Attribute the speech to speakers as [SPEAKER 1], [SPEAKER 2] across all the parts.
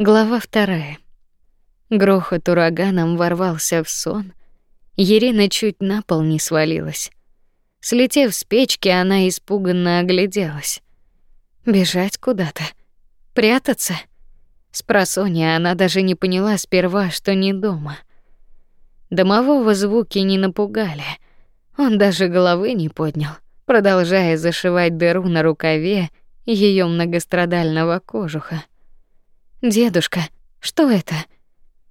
[SPEAKER 1] Глава вторая. Грохот ураганом ворвался в сон. Ирина чуть на пол не свалилась. Слетев с печки, она испуганно огляделась. Бежать куда-то, прятаться. С просонья она даже не поняла сперва, что не дома. Домового звуки не напугали. Он даже головы не поднял, продолжая зашивать дыру на рукаве ее многострадального кожуха. Дедушка, что это?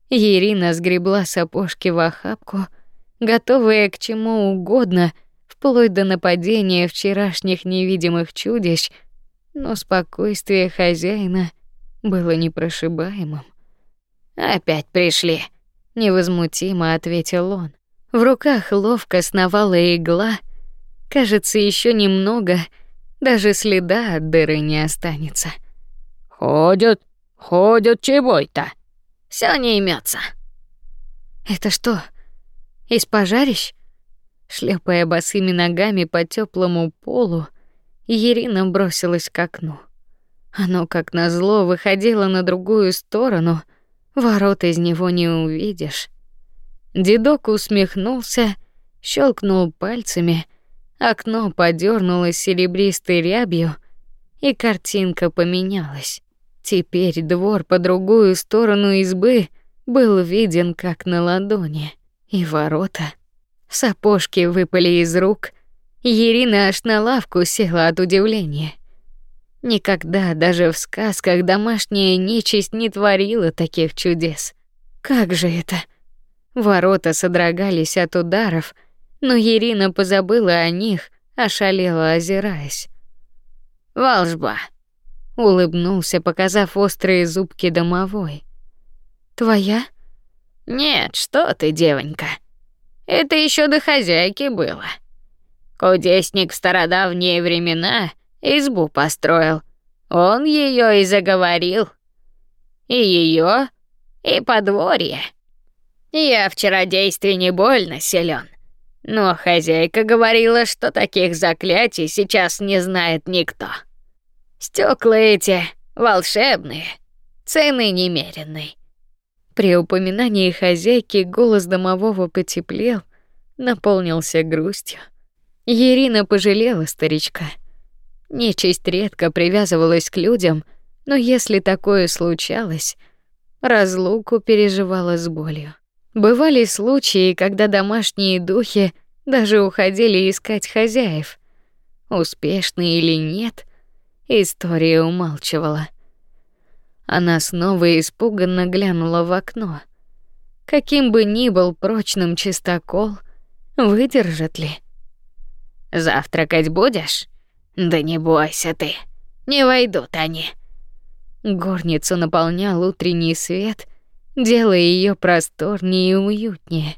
[SPEAKER 1] Ирина сгребла сапожки в охапку, готовая к чему угодно, вплоть до нападения вчерашних невидимых чудищ, но спокойствие хозяина было непрошибаемым. Опять пришли, невозмутимо ответил он. В руках ловко сновала игла. Кажется, еще немного, даже следа от дыры не останется.
[SPEAKER 2] Ходят, Ходят чего-то.
[SPEAKER 3] Все не имется.
[SPEAKER 1] Это что? Из пожарищ? Шлепая босыми ногами по теплому полу, Ирина бросилась к окну. Оно, как назло, выходило на другую сторону. Ворот из него не увидишь. Дедок усмехнулся, щелкнул пальцами, окно подернулось серебристой рябью, и картинка поменялась. Теперь двор по другую сторону избы был виден как на ладони, и ворота. Сапожки выпали из рук. Ирина аж на лавку села от удивления. Никогда даже в сказках домашняя нечисть не творила таких чудес. Как же это? Ворота содрогались от ударов, но Ирина позабыла о них, ошалела, озираясь.
[SPEAKER 3] Волжба
[SPEAKER 1] улыбнулся, показав острые зубки домовой. Твоя?
[SPEAKER 3] Нет, что ты, девонька. Это еще до хозяйки было. Кудесник в стародавние времена избу построил. Он ее и заговорил. И ее, и подворье. Я в чародействе не больно силен. Но хозяйка говорила, что таких заклятий сейчас не знает никто. Стекла эти волшебные, цены немеренные.
[SPEAKER 1] При упоминании хозяйки голос домового потеплел, наполнился грустью. Ирина пожалела старичка. Нечисть редко привязывалась к людям, но если такое случалось, разлуку переживала с болью. Бывали случаи, когда домашние духи даже уходили искать хозяев. Успешные или нет, История умалчивала. Она снова испуганно глянула в окно. Каким бы ни был прочным чистокол, выдержат ли?
[SPEAKER 3] Завтракать будешь? Да не бойся ты, не войдут они.
[SPEAKER 1] Горницу наполнял утренний свет, делая ее просторнее и уютнее.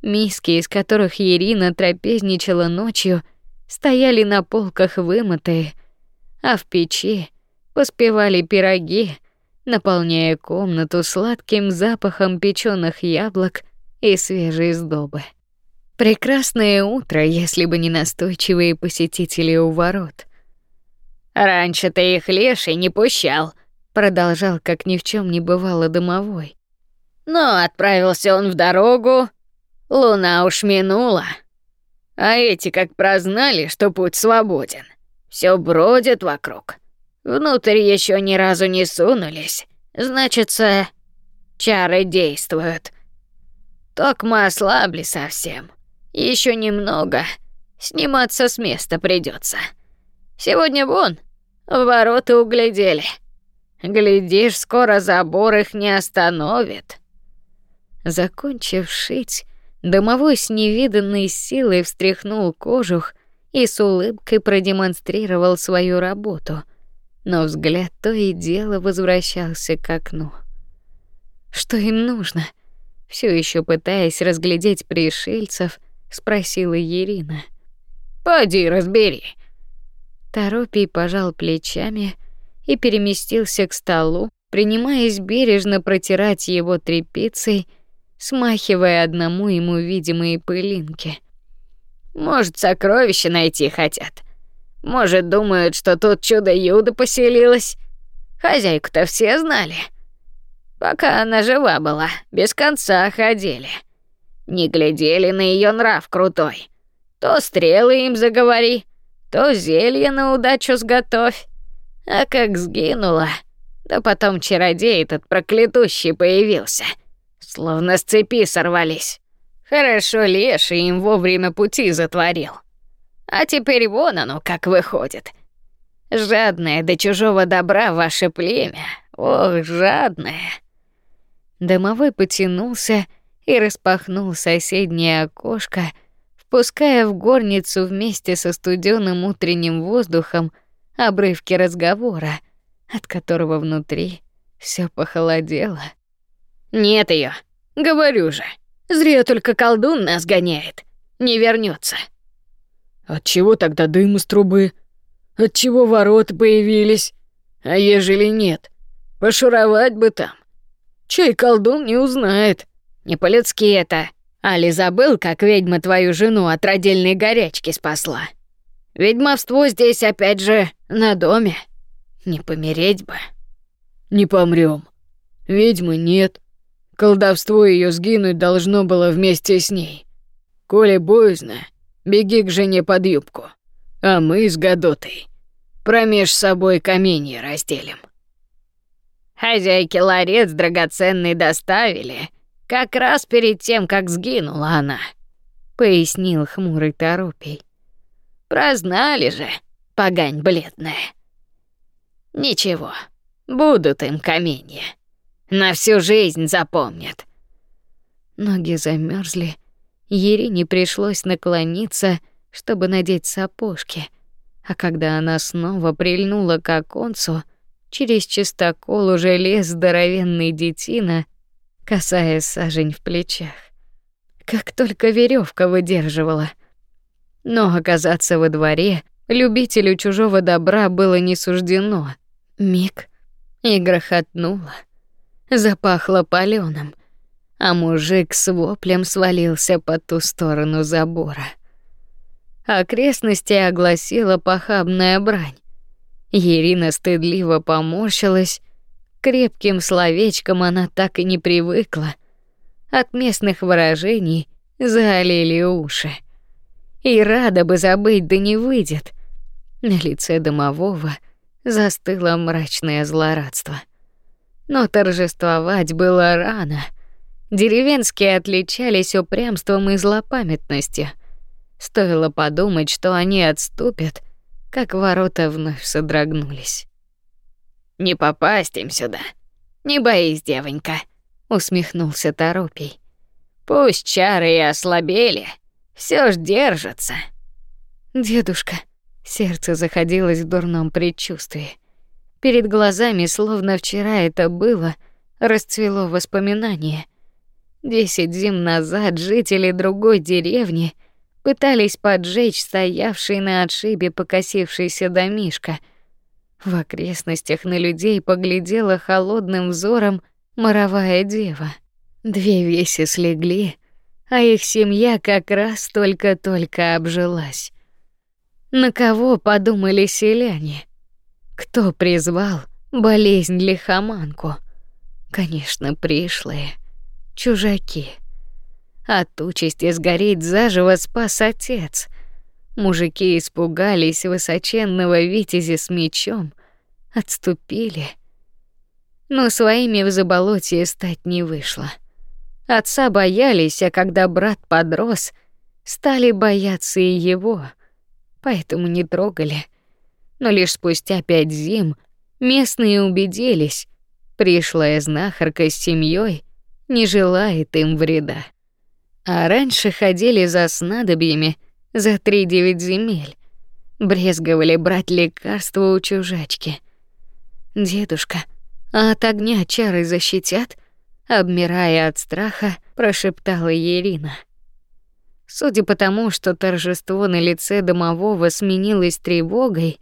[SPEAKER 1] Миски, из которых Ирина трапезничала ночью, стояли на полках вымытые, а в печи поспевали пироги, наполняя комнату сладким запахом печёных яблок и свежей сдобы. Прекрасное утро, если бы не настойчивые посетители у ворот.
[SPEAKER 3] Раньше ты их леший не пущал,
[SPEAKER 1] продолжал, как ни в чем не бывало домовой.
[SPEAKER 3] Но отправился он в дорогу, луна уж минула. А эти как прознали, что путь свободен, все бродят вокруг. Внутрь еще ни разу не сунулись. Значится, чары действуют. Ток мы ослабли совсем. Еще немного. Сниматься с места придется. Сегодня вон, ворота углядели. Глядишь, скоро забор их не остановит.
[SPEAKER 1] Закончив шить, домовой с невиданной силой встряхнул кожух и с улыбкой продемонстрировал свою работу, но взгляд то и дело возвращался к окну. Что им нужно? Все еще пытаясь разглядеть пришельцев, спросила Ирина.
[SPEAKER 3] Пойди разбери.
[SPEAKER 1] Торопий пожал плечами и переместился к столу, принимаясь бережно протирать его тряпицей, смахивая одному ему видимые пылинки.
[SPEAKER 3] Может, сокровища найти хотят. Может, думают, что тут чудо-юдо поселилось. Хозяйку-то все знали. Пока она жива была, без конца ходили. Не глядели на ее нрав крутой. То стрелы им заговори, то зелье на удачу сготовь. А как сгинула, да потом чародей этот проклятущий появился. Словно с цепи сорвались. Хорошо леший им вовремя пути затворил. А теперь вон оно как выходит. Жадное до чужого добра ваше племя. Ох, жадное.
[SPEAKER 1] Домовой потянулся и распахнул соседнее окошко, впуская в горницу вместе со студённым утренним воздухом обрывки разговора, от которого внутри все похолодело.
[SPEAKER 3] Нет ее, говорю же. Зря только колдун нас гоняет. Не вернется.
[SPEAKER 2] От чего тогда дым из трубы? От чего ворота появились? А ежели нет, пошуровать бы там. Чей колдун не узнает.
[SPEAKER 3] Не по-людски это. Али забыл, как ведьма твою жену от родильной горячки спасла. Ведьмовство здесь опять же на доме. Не помереть бы.
[SPEAKER 2] Не помрём. Ведьмы нет. Колдовство ее сгинуть должно было вместе с ней. Коли боязно, беги к жене под юбку. А мы с Гадотой промеж собой каменья разделим.
[SPEAKER 3] Хозяйке ларец драгоценный доставили, как раз перед тем, как сгинула она, пояснил хмурый Торопий. Прознали же, погань бледная. Ничего, будут им каменья. На всю жизнь запомнят.
[SPEAKER 1] Ноги замерзли. Ерине пришлось наклониться, чтобы надеть сапожки. А когда она снова прильнула к оконцу, через чистокол уже лез здоровенный детина, касаясь сажень в плечах. Как только веревка выдерживала. Но оказаться во дворе любителю чужого добра было не суждено. Миг и грохотнуло запахло палёным, а мужик с воплем свалился по ту сторону забора. Окрестности огласила похабная брань. Ирина стыдливо поморщилась, крепким словечком она так и не привыкла. От местных выражений залили уши. И рада бы забыть, да не выйдет. На лице домового застыло мрачное злорадство. Но торжествовать было рано. Деревенские отличались упрямством и злопамятностью. Стоило подумать, что они отступят, как ворота вновь содрогнулись.
[SPEAKER 3] Не попасть им сюда. Не боись, девонька, усмехнулся Торопий. Пусть чары и ослабели, все ж держатся.
[SPEAKER 1] Дедушка, сердце заходилось в дурном предчувствии. Перед глазами, словно вчера это было, расцвело воспоминание. Десять зим назад жители другой деревни пытались поджечь стоявший на отшибе покосившийся домишко. В окрестностях на людей поглядела холодным взором моровая дева. Две веси слегли, а их семья как раз только-только обжилась. На кого подумали селяне? Кто призвал болезнь лихоманку? Конечно, пришлые, чужаки. От участи сгореть заживо спас отец. Мужики испугались высоченного витязя с мечом, отступили. Но своими в заболотье стать не вышло. Отца боялись, а когда брат подрос, стали бояться и его, поэтому не трогали — но лишь спустя пять зим местные убедились, пришлая знахарка с семьей не желает им вреда. А раньше ходили за снадобьями за три девять земель, брезговали брать лекарства у чужачки. Дедушка, а от огня чары защитят? Обмирая от страха, прошептала Ирина. Судя по тому, что торжество на лице домового сменилось тревогой,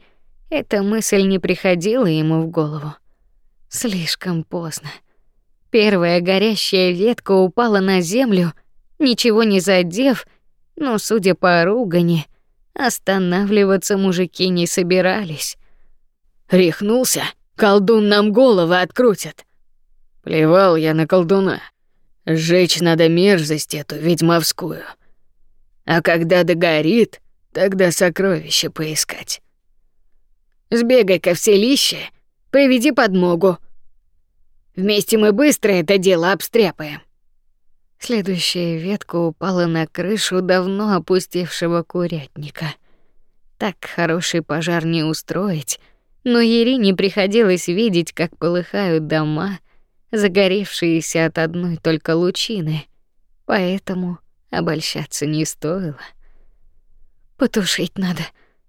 [SPEAKER 1] эта мысль не приходила ему в голову. Слишком поздно. Первая горящая ветка упала на землю, ничего не задев, но, судя по ругани, останавливаться мужики не собирались.
[SPEAKER 2] Рехнулся, колдун нам головы открутит. Плевал я на колдуна. Сжечь надо мерзость эту ведьмовскую. А когда догорит, тогда сокровища поискать.
[SPEAKER 3] Сбегай-ка в селище, приведи подмогу. Вместе мы быстро это дело обстряпаем.
[SPEAKER 1] Следующая ветка упала на крышу давно опустевшего курятника. Так хороший пожар не устроить, но Ерине приходилось видеть, как полыхают дома, загоревшиеся от одной только лучины. Поэтому обольщаться не стоило. Потушить надо,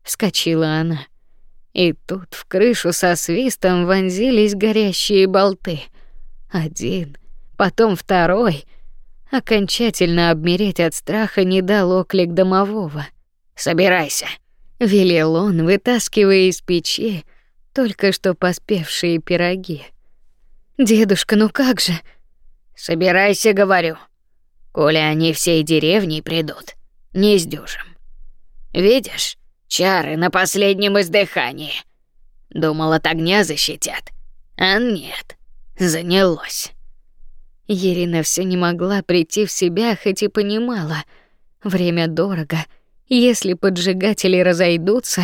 [SPEAKER 1] вскочила она. И тут в крышу со свистом вонзились горящие болты. Один, потом второй — Окончательно обмереть от страха не дал оклик домового.
[SPEAKER 3] «Собирайся», —
[SPEAKER 1] велел он, вытаскивая из печи только что поспевшие пироги. «Дедушка, ну как же?»
[SPEAKER 3] «Собирайся, говорю. Коли они всей деревней придут, не сдюжим. Видишь, чары на последнем издыхании. Думал, от огня защитят, а нет, занялось».
[SPEAKER 1] Ирина все не могла прийти в себя, хоть и понимала, время дорого. Если поджигатели разойдутся,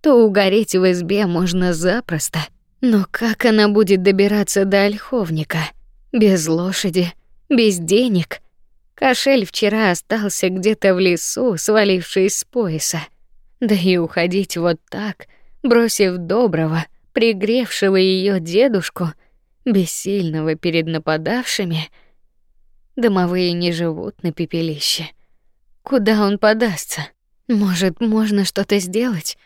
[SPEAKER 1] то угореть в избе можно запросто. Но как она будет добираться до ольховника? Без лошади, без денег. Кошель вчера остался где-то в лесу, свалившись с пояса. Да и уходить вот так, бросив доброго, пригревшего ее дедушку — бессильного перед нападавшими, домовые не живут на пепелище. Куда он подастся? Может, можно что-то сделать?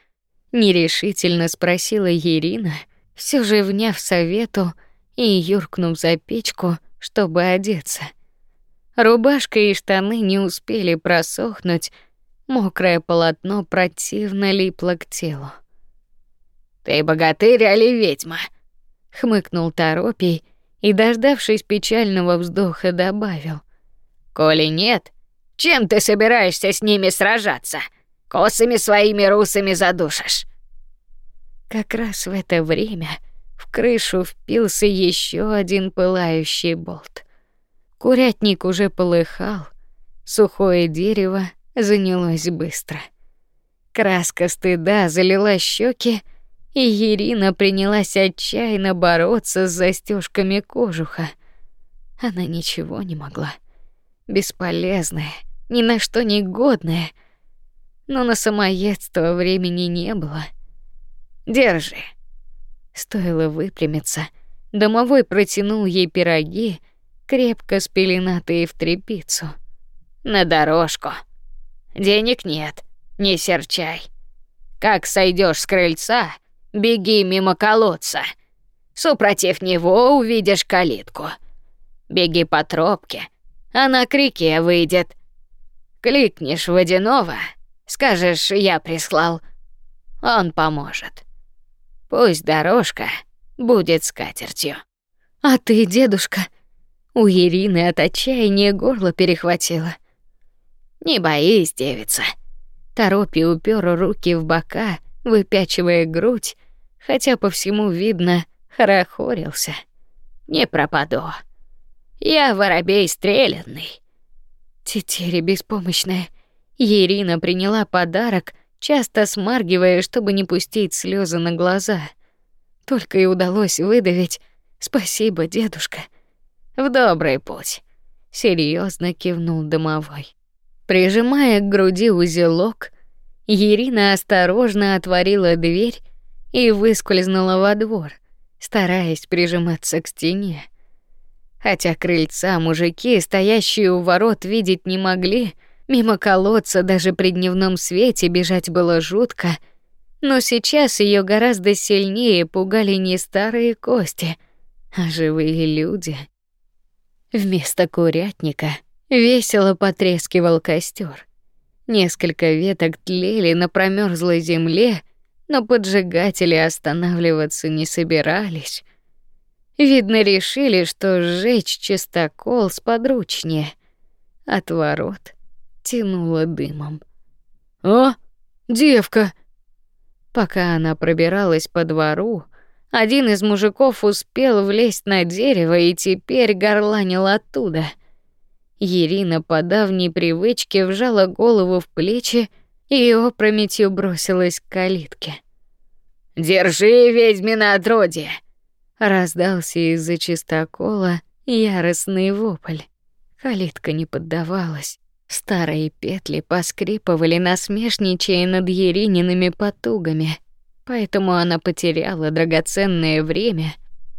[SPEAKER 1] Нерешительно спросила Ирина, все же вняв совету и юркнув за печку, чтобы одеться. Рубашка и штаны не успели просохнуть, мокрое полотно противно липло к телу.
[SPEAKER 3] Ты богатырь или ведьма?
[SPEAKER 1] хмыкнул Торопий и, дождавшись печального вздоха, добавил:
[SPEAKER 3] "Коли нет, чем ты собираешься с ними сражаться? Косами своими русами задушишь".
[SPEAKER 1] Как раз в это время в крышу впился еще один пылающий болт. Курятник уже полыхал, сухое дерево занялось быстро. Краска стыда залила щеки, и Ирина принялась отчаянно бороться с застежками кожуха. Она ничего не могла. Бесполезная, ни на что не годная. Но на самоедство времени не было. Держи. Стоило выпрямиться, домовой протянул ей пироги, крепко спеленатые в тряпицу.
[SPEAKER 3] На дорожку. Денег нет, не серчай. Как сойдешь с крыльца, Беги мимо колодца. Супротив него увидишь калитку. Беги по тропке, она к реке выйдет. Кликнешь водяного, скажешь «я прислал». Он поможет. Пусть дорожка будет скатертью.
[SPEAKER 1] А ты, дедушка, у Ирины от отчаяния горло перехватило.
[SPEAKER 3] Не боись, девица.
[SPEAKER 1] Торопи упер руки в бока, выпячивая грудь, хотя по всему видно, хорохорился.
[SPEAKER 3] Не пропаду. Я воробей стрелянный.
[SPEAKER 1] Тетери беспомощная. Ирина приняла подарок, часто смаргивая, чтобы не пустить слезы на глаза. Только и удалось выдавить: "Спасибо, дедушка".
[SPEAKER 3] В добрый путь,
[SPEAKER 1] серьезно кивнул домовой. Прижимая к груди узелок, Ирина осторожно отворила дверь и выскользнула во двор, стараясь прижиматься к стене. Хотя крыльца мужики, стоящие у ворот, видеть не могли, мимо колодца даже при дневном свете бежать было жутко, но сейчас ее гораздо сильнее пугали не старые кости, а живые люди. Вместо курятника весело потрескивал костер. Несколько веток тлели на промерзлой земле, но поджигатели останавливаться не собирались. Видно, решили, что сжечь чистокол сподручнее. От ворот тянуло дымом.
[SPEAKER 2] «О, девка!»
[SPEAKER 1] Пока она пробиралась по двору, Один из мужиков успел влезть на дерево и теперь горланил оттуда. Ирина по давней привычке вжала голову в плечи и опрометью бросилась к калитке.
[SPEAKER 3] «Держи, ведьмина отродье!»
[SPEAKER 1] Раздался из-за чистокола яростный вопль. Калитка не поддавалась. Старые петли поскрипывали, насмешничая над Ериниными потугами поэтому она потеряла драгоценное время,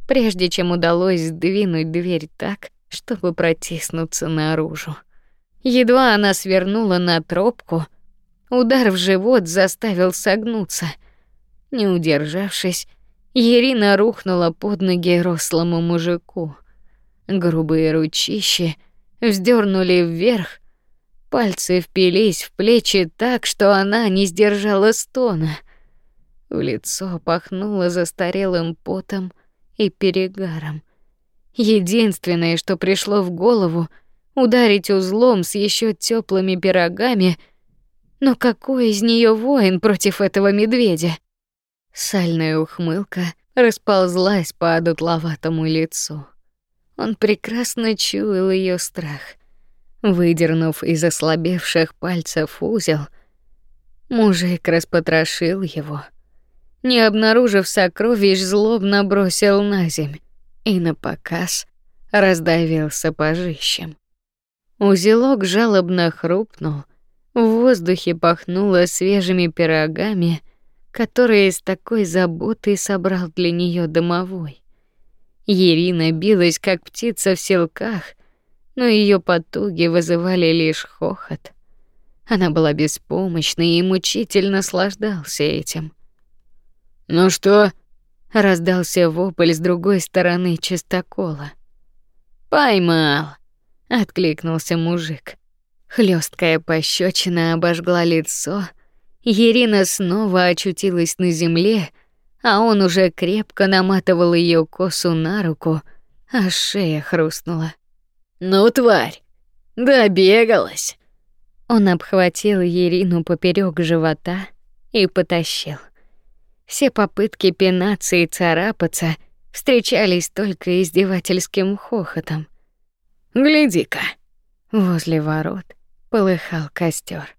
[SPEAKER 1] прежде чем удалось сдвинуть дверь так, чтобы протиснуться наружу. Едва она свернула на тропку, удар в живот заставил согнуться. Не удержавшись, Ирина рухнула под ноги рослому мужику. Грубые ручищи вздернули вверх, пальцы впились в плечи так, что она не сдержала стона — в лицо пахнуло застарелым потом и перегаром. Единственное, что пришло в голову, ударить узлом с еще теплыми пирогами, но какой из нее воин против этого медведя? Сальная ухмылка расползлась по одутловатому лицу. Он прекрасно чуял ее страх. Выдернув из ослабевших пальцев узел, мужик распотрошил его не обнаружив сокровищ, злобно бросил на земь и на показ раздавил сапожищем. Узелок жалобно хрупнул, в воздухе пахнуло свежими пирогами, которые с такой заботой собрал для нее домовой. Ирина билась как птица в селках, но ее потуги вызывали лишь хохот. Она была беспомощна и мучительно наслаждался этим.
[SPEAKER 2] «Ну что?»
[SPEAKER 1] — раздался вопль с другой стороны чистокола.
[SPEAKER 3] «Поймал!»
[SPEAKER 1] — откликнулся мужик. Хлесткая пощечина обожгла лицо. Ирина снова очутилась на земле, а он уже крепко наматывал ее косу на руку, а шея хрустнула.
[SPEAKER 3] «Ну, тварь, добегалась!»
[SPEAKER 1] Он обхватил Ирину поперек живота и потащил. Все попытки пинаться и царапаться встречались только издевательским хохотом.
[SPEAKER 3] Гляди-ка,
[SPEAKER 1] возле ворот полыхал костер.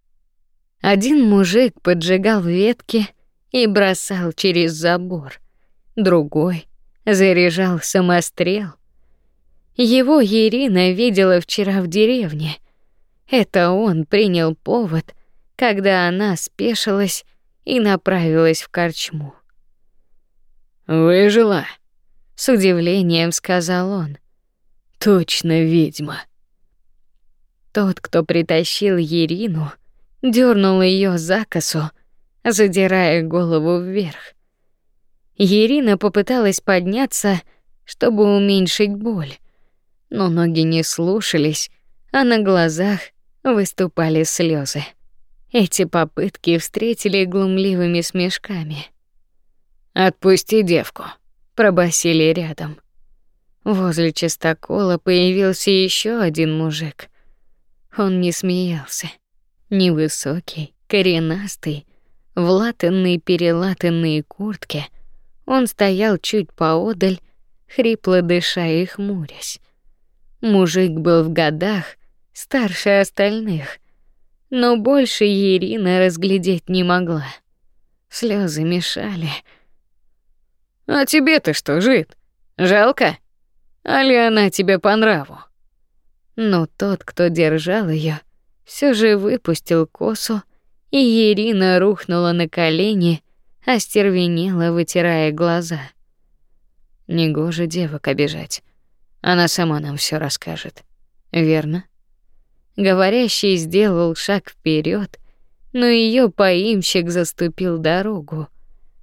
[SPEAKER 1] Один мужик поджигал ветки и бросал через забор, другой заряжал самострел. Его Ирина видела вчера в деревне. Это он принял повод, когда она спешилась и направилась в корчму.
[SPEAKER 2] «Выжила?»
[SPEAKER 1] — с удивлением сказал он.
[SPEAKER 2] «Точно ведьма».
[SPEAKER 1] Тот, кто притащил Ерину, дернул ее за косу, задирая голову вверх. Ерина попыталась подняться, чтобы уменьшить боль, но ноги не слушались, а на глазах выступали слезы. Эти попытки встретили глумливыми смешками.
[SPEAKER 2] «Отпусти девку», —
[SPEAKER 1] пробасили рядом. Возле частокола появился еще один мужик. Он не смеялся. Невысокий, коренастый, в латанной перелатанной куртке. Он стоял чуть поодаль, хрипло дыша и хмурясь. Мужик был в годах, старше остальных, но больше Ирина разглядеть не могла. Слезы мешали.
[SPEAKER 2] А тебе-то что, жит? Жалко? Али она тебе по нраву?
[SPEAKER 1] Но тот, кто держал ее, все же выпустил косу, и Ирина рухнула на колени, остервенела, вытирая глаза. Негоже девок обижать. Она сама нам все расскажет. Верно? Говорящий сделал шаг вперед, но ее поимщик заступил дорогу,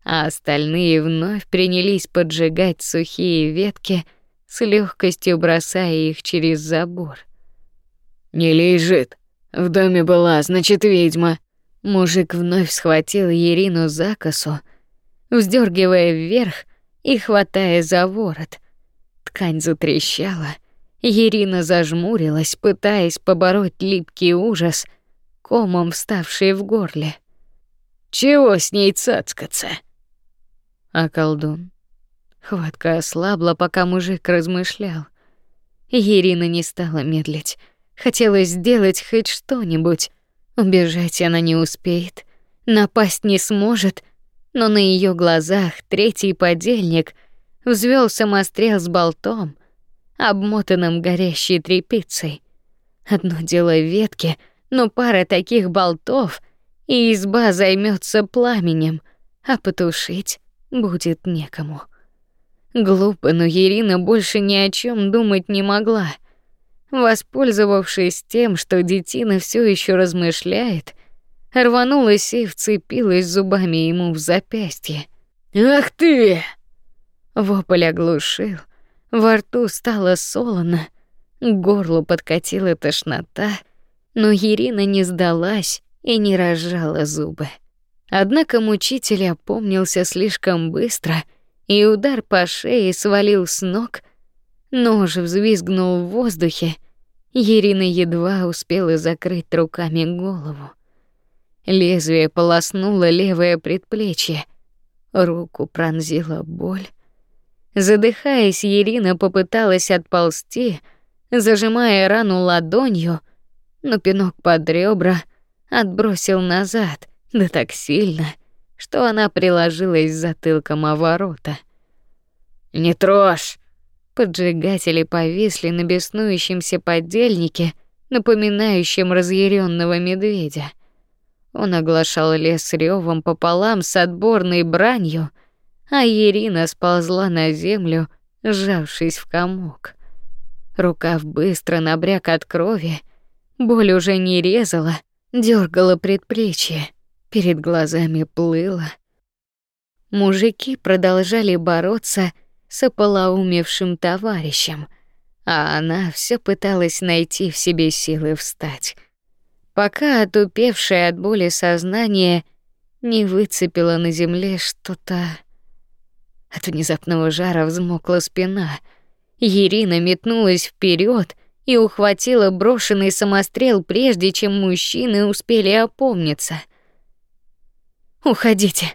[SPEAKER 1] а остальные вновь принялись поджигать сухие ветки, с легкостью бросая их через забор.
[SPEAKER 2] Не лежит. В доме была, значит, ведьма.
[SPEAKER 1] Мужик вновь схватил Ирину за косу, вздергивая вверх и хватая за ворот. Ткань затрещала, Ирина зажмурилась, пытаясь побороть липкий ужас, комом вставший в горле.
[SPEAKER 3] Чего с ней цацкаться?
[SPEAKER 1] А колдун? Хватка ослабла, пока мужик размышлял. Ирина не стала медлить. Хотелось сделать хоть что-нибудь. Убежать она не успеет, напасть не сможет, но на ее глазах третий подельник взвел самострел с болтом, обмотанным горящей тряпицей. Одно дело ветки, но пара таких болтов, и изба займется пламенем, а потушить будет некому. Глупо, но Ирина больше ни о чем думать не могла. Воспользовавшись тем, что детина все еще размышляет, рванулась и вцепилась зубами ему в запястье.
[SPEAKER 2] «Ах ты!»
[SPEAKER 1] Вопль оглушил, во рту стало солоно, к горлу подкатила тошнота, но Ирина не сдалась и не разжала зубы. Однако мучитель опомнился слишком быстро, и удар по шее свалил с ног. Нож взвизгнул в воздухе. Ирина едва успела закрыть руками голову. Лезвие полоснуло левое предплечье. Руку пронзила боль. Задыхаясь, Ирина попыталась отползти, зажимая рану ладонью, но пинок под ребра отбросил назад, да так сильно, что она приложилась затылком о ворота.
[SPEAKER 2] «Не трожь!»
[SPEAKER 1] Поджигатели повисли на беснующемся подельнике, напоминающем разъяренного медведя. Он оглашал лес ревом пополам с отборной бранью, а Ирина сползла на землю, сжавшись в комок. Рукав быстро набряк от крови, боль уже не резала, дергала предплечье, перед глазами плыла. Мужики продолжали бороться с ополоумевшим товарищем, а она все пыталась найти в себе силы встать пока отупевшее от боли сознание не выцепило на земле что-то. От внезапного жара взмокла спина. Ирина метнулась вперед и ухватила брошенный самострел, прежде чем мужчины успели опомниться. Уходите.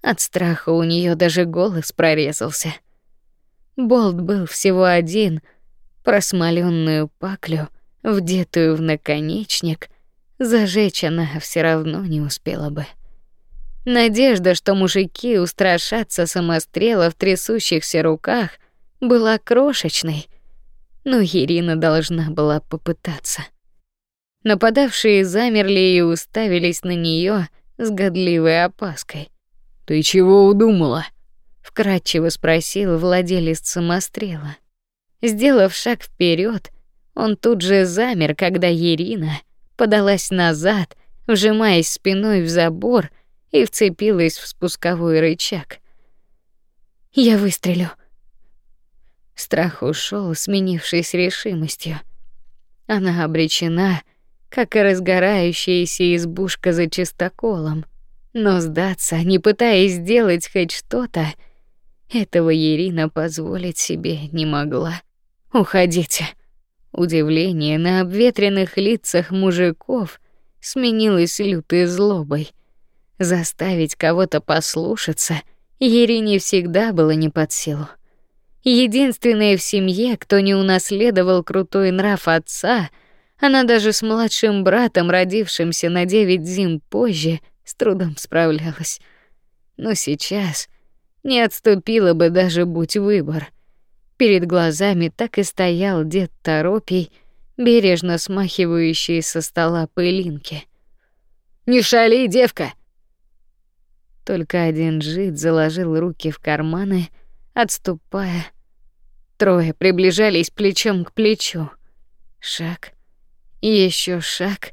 [SPEAKER 1] От страха у нее даже голос прорезался. Болт был всего один, просмоленную паклю, вдетую в наконечник, Зажечь она все равно не успела бы. Надежда, что мужики устрашатся самострела в трясущихся руках, была крошечной, но Ирина должна была попытаться. Нападавшие замерли и уставились на нее с годливой опаской.
[SPEAKER 2] «Ты чего удумала?»
[SPEAKER 1] — вкратчиво спросил владелец самострела. Сделав шаг вперед, он тут же замер, когда Ирина подалась назад, вжимаясь спиной в забор и вцепилась в спусковой рычаг. Я выстрелю. Страх ушел, сменившись решимостью. Она обречена, как и разгорающаяся избушка за чистоколом. Но сдаться, не пытаясь сделать хоть что-то, этого Ирина позволить себе не могла. Уходите. Удивление на обветренных лицах мужиков сменилось лютой злобой. Заставить кого-то послушаться Ерине всегда было не под силу. Единственная в семье, кто не унаследовал крутой нрав отца, она даже с младшим братом, родившимся на девять зим позже, с трудом справлялась. Но сейчас не отступила бы даже будь выбор — Перед глазами так и стоял дед Торопий, бережно смахивающий со стола пылинки.
[SPEAKER 2] «Не шали, девка!»
[SPEAKER 1] Только один жид заложил руки в карманы, отступая. Трое приближались плечом к плечу. Шаг. Еще шаг.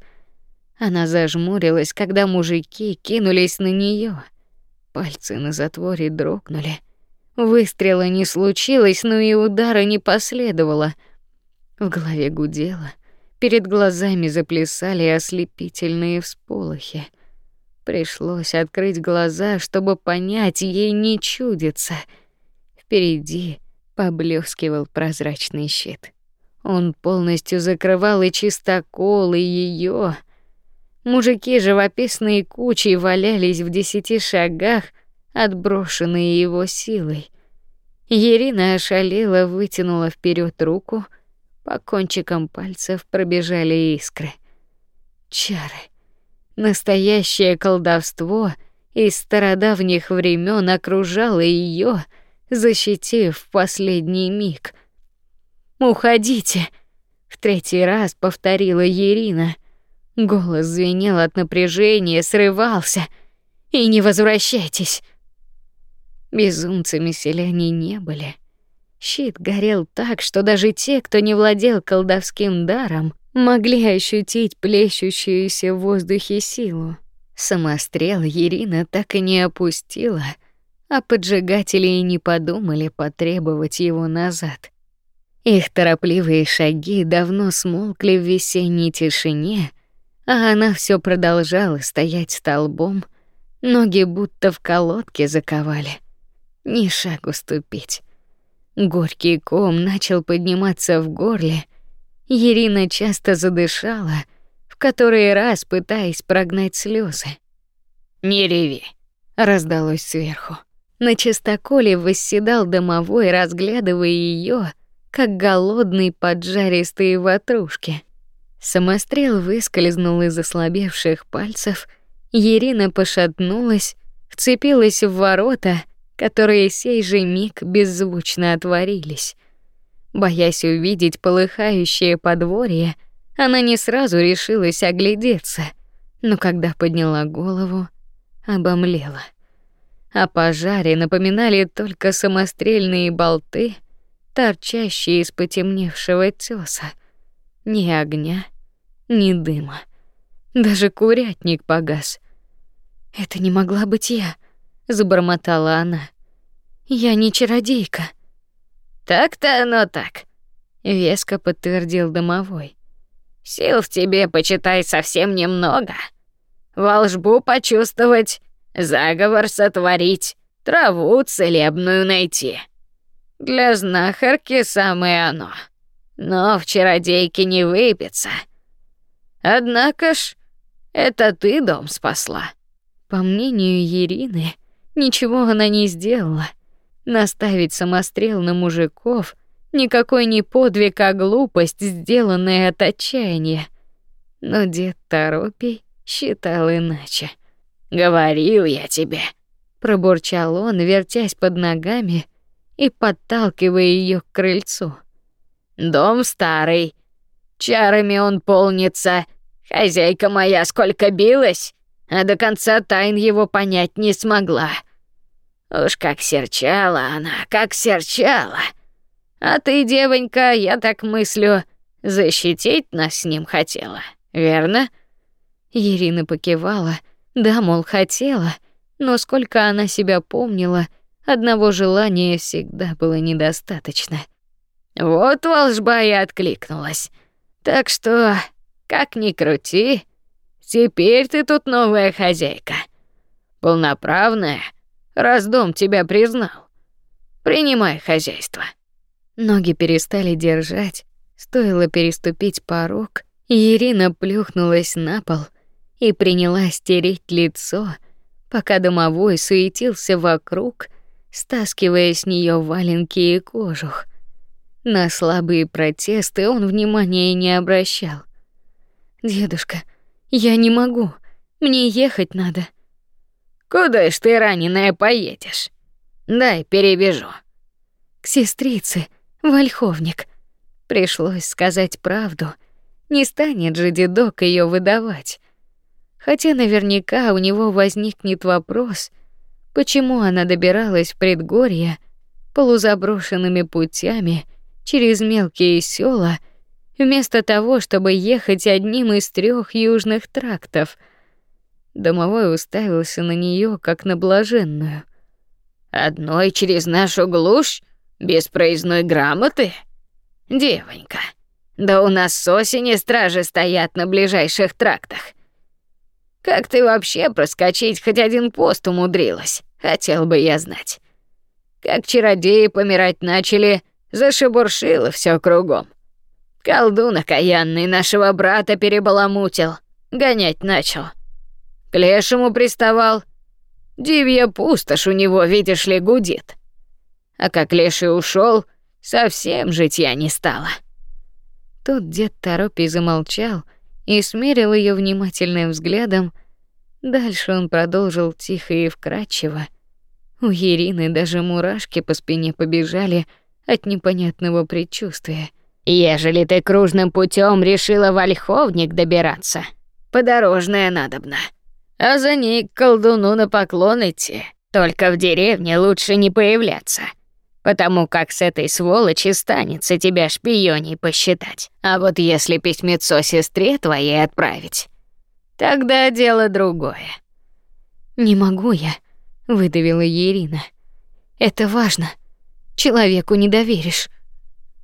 [SPEAKER 1] Она зажмурилась, когда мужики кинулись на нее. Пальцы на затворе дрогнули. Выстрела не случилось, но и удара не последовало. В голове гудело, перед глазами заплясали ослепительные всполохи. Пришлось открыть глаза, чтобы понять, ей не чудится. Впереди поблескивал прозрачный щит. Он полностью закрывал и чистокол, и ее. Мужики живописные кучи валялись в десяти шагах, отброшенные его силой. Ирина ошалела, вытянула вперед руку, по кончикам пальцев пробежали искры. Чары. Настоящее колдовство из стародавних времен окружало ее, защитив в последний миг. «Уходите!» — в третий раз повторила Ирина. Голос звенел от напряжения, срывался. «И не возвращайтесь!» Безумцами селяне не были. Щит горел так, что даже те, кто не владел колдовским даром, могли ощутить плещущуюся в воздухе силу. Самострел Ирина так и не опустила, а поджигатели и не подумали потребовать его назад. Их торопливые шаги давно смолкли в весенней тишине, а она все продолжала стоять столбом, ноги будто в колодке заковали. Ни шагу ступить. Горький ком начал подниматься в горле. Ирина часто задышала, в который раз пытаясь прогнать слезы.
[SPEAKER 3] «Не реви», —
[SPEAKER 1] раздалось сверху. На чистоколе восседал домовой, разглядывая ее, как голодный поджаристые ватрушки. Самострел выскользнул из ослабевших пальцев. Ирина пошатнулась, вцепилась в ворота которые сей же миг беззвучно отворились. Боясь увидеть полыхающее подворье, она не сразу решилась оглядеться, но когда подняла голову, обомлела. О пожаре напоминали только самострельные болты, торчащие из потемневшего тёса. Ни огня, ни дыма. Даже курятник погас. Это не могла быть я забормотала она. Я не чародейка.
[SPEAKER 3] Так-то оно так,
[SPEAKER 1] веско подтвердил домовой.
[SPEAKER 3] Сил в тебе, почитай, совсем немного. Волшбу почувствовать, заговор сотворить, траву целебную найти. Для знахарки самое оно. Но в чародейке не выпиться. Однако ж, это ты дом спасла.
[SPEAKER 1] По мнению Ирины, Ничего она не сделала. Наставить самострел на мужиков никакой не подвиг, а глупость, сделанная от отчаяния. Но дед Торопий считал иначе.
[SPEAKER 3] Говорил я тебе,
[SPEAKER 1] пробурчал он, вертясь под ногами и подталкивая ее к крыльцу.
[SPEAKER 3] Дом старый, чарами он полнится. Хозяйка моя сколько билась, а до конца тайн его понять не смогла. Уж как серчала она, как серчала. А ты, девонька, я так мыслю, защитить нас с ним хотела, верно?
[SPEAKER 1] Ирина покивала. Да, мол, хотела, но сколько она себя помнила, одного желания всегда было недостаточно.
[SPEAKER 3] Вот волжба и откликнулась. Так что, как ни крути, теперь ты тут новая хозяйка. Полноправная — раз дом тебя признал. Принимай хозяйство.
[SPEAKER 1] Ноги перестали держать, стоило переступить порог, и Ирина плюхнулась на пол и принялась стереть лицо, пока домовой суетился вокруг, стаскивая с нее валенки и кожух. На слабые протесты он внимания не обращал. Дедушка, я не могу. Мне ехать надо.
[SPEAKER 3] Куда ж ты раненая поедешь? Дай перевяжу.
[SPEAKER 1] К сестрице, Вольховник. Пришлось сказать правду. Не станет же дедок ее выдавать. Хотя наверняка у него возникнет вопрос, почему она добиралась в предгорье полузаброшенными путями через мелкие села, вместо того, чтобы ехать одним из трех южных трактов — Домовой уставился на нее как на блаженную.
[SPEAKER 3] Одной через нашу глушь, без проездной грамоты? Девонька, да у нас с осени стражи стоят на ближайших трактах. Как ты вообще проскочить хоть один пост умудрилась? Хотел бы я знать. Как чародеи помирать начали, зашебуршило все кругом. Колдун окаянный нашего брата перебаламутил, гонять начал. К лешему приставал. Дивья пустошь у него, видишь ли, гудит. А как леший ушел, совсем житья не стало.
[SPEAKER 1] Тут дед Торопий замолчал и смерил ее внимательным взглядом. Дальше он продолжил тихо и вкрадчиво. У Ирины даже мурашки по спине побежали от непонятного предчувствия.
[SPEAKER 3] Ежели ты кружным путем решила в Ольховник добираться, подорожная надобна. А за ней к колдуну на поклон идти. Только в деревне лучше не появляться, потому как с этой сволочи станется тебя шпионей посчитать. А вот если письмецо сестре твоей отправить, тогда дело другое.
[SPEAKER 1] Не могу я, выдавила Ирина. Это важно. Человеку не доверишь.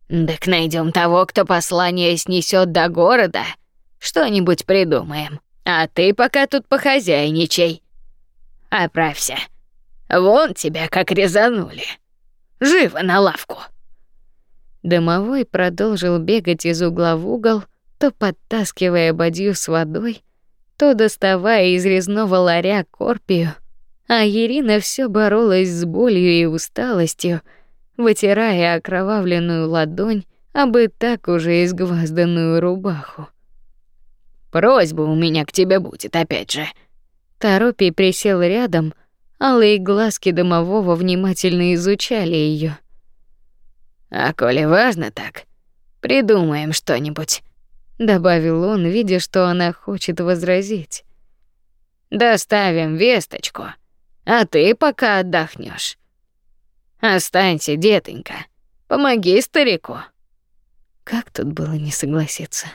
[SPEAKER 3] Так найдем того, кто послание снесет до города. Что-нибудь придумаем. А ты пока тут похозяйничай. Оправься. Вон тебя как резанули. Живо на лавку.
[SPEAKER 1] Домовой продолжил бегать из угла в угол, то подтаскивая бадью с водой, то доставая из резного ларя корпию, а Ирина все боролась с болью и усталостью, вытирая окровавленную ладонь об и так уже изгвазданную рубаху.
[SPEAKER 3] Просьба у меня к тебе будет опять же.
[SPEAKER 1] Торопий присел рядом, алые глазки домового внимательно изучали ее.
[SPEAKER 3] А коли важно так, придумаем что-нибудь,
[SPEAKER 1] добавил он, видя, что она хочет возразить.
[SPEAKER 3] Доставим весточку, а ты пока отдохнешь. Останься, детонька. Помоги старику.
[SPEAKER 1] Как тут было не согласиться?